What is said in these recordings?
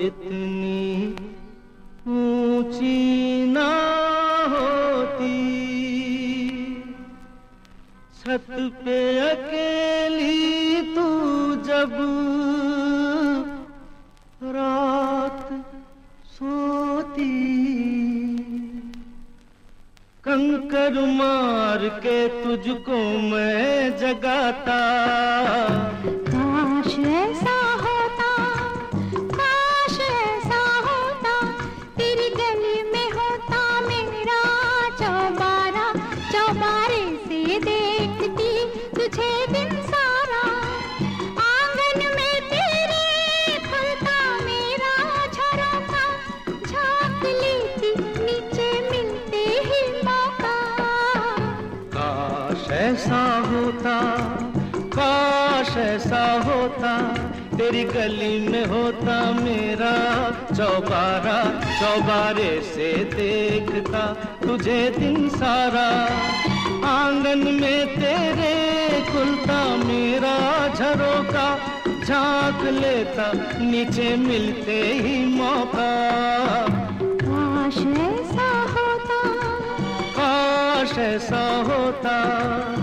इतनी ऊँची ना होती। छत पे अकेली तू जब रात सोती। कंकर मार के तुझको मैं जगाता। तुझे ऐसा होता, काश ऐसा होता, तेरी गली में होता मेरा चौबारा, चौबारे से देखता तुझे दिन सारा। आँगन में तेरे खुलता मेरा झरोका झाँक लेता नीचे मिलते ही मौका। काश ऐसा होता। काश ऐसा होता।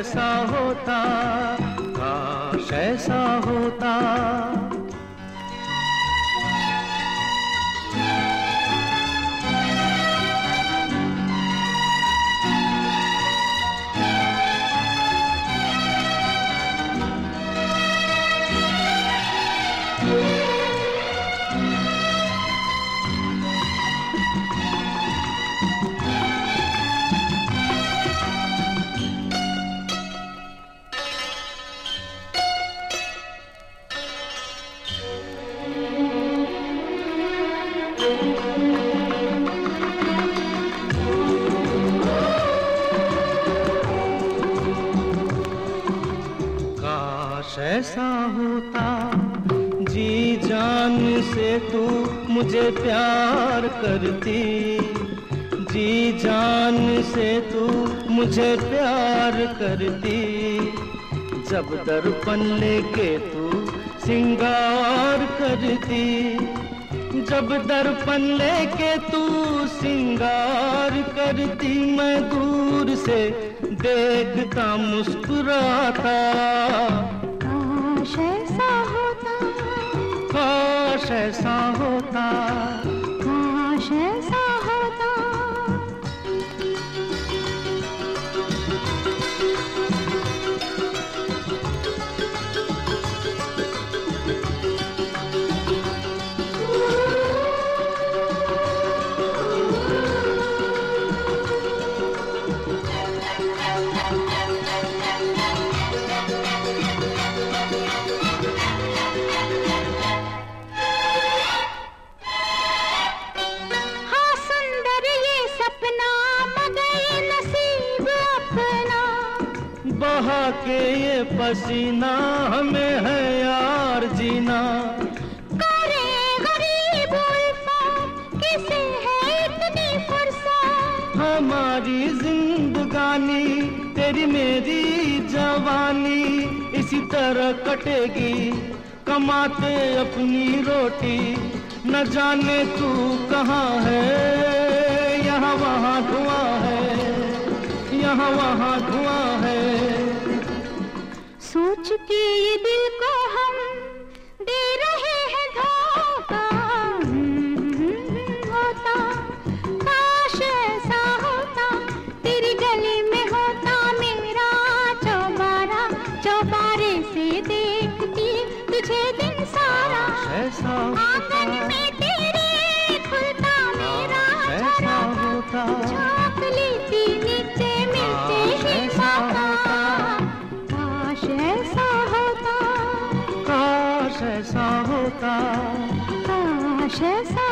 ऐसा होता काश ऐसा होता। तू मुझे प्यार करती। जी जान से तू मुझे प्यार करती। जब दर्पण लेके तू सिंगार करती। जब दर्पण लेके तू सिंगार करती, मैं दूर से देखता, मुस्कुराता। काश ऐसा होता बहा के ये पसीना हमें है यार जीना। करे गरीब किसे है इतनी फुर्सत? हमारी जिंदगानी तेरी मेरी जवानी इसी तरह कटेगी। कमाते अपनी रोटी न जाने तू कहाँ है। यहाँ वहाँ धुआँ है यहाँ वहाँ धुआँ है। कि ये दिल को हम दे रहे हैं धोखा। होता काश ऐसा होता तेरी गली में होता मेरा चौबारा। चौबारे से देखती तुझे दिन सारा। ऐसा आँगन में होता